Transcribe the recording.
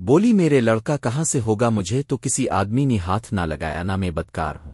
بولی میرے لڑکا کہاں سے ہوگا مجھے تو کسی آدمی نے ہاتھ نہ لگایا، نہ میں بدکار ہوں۔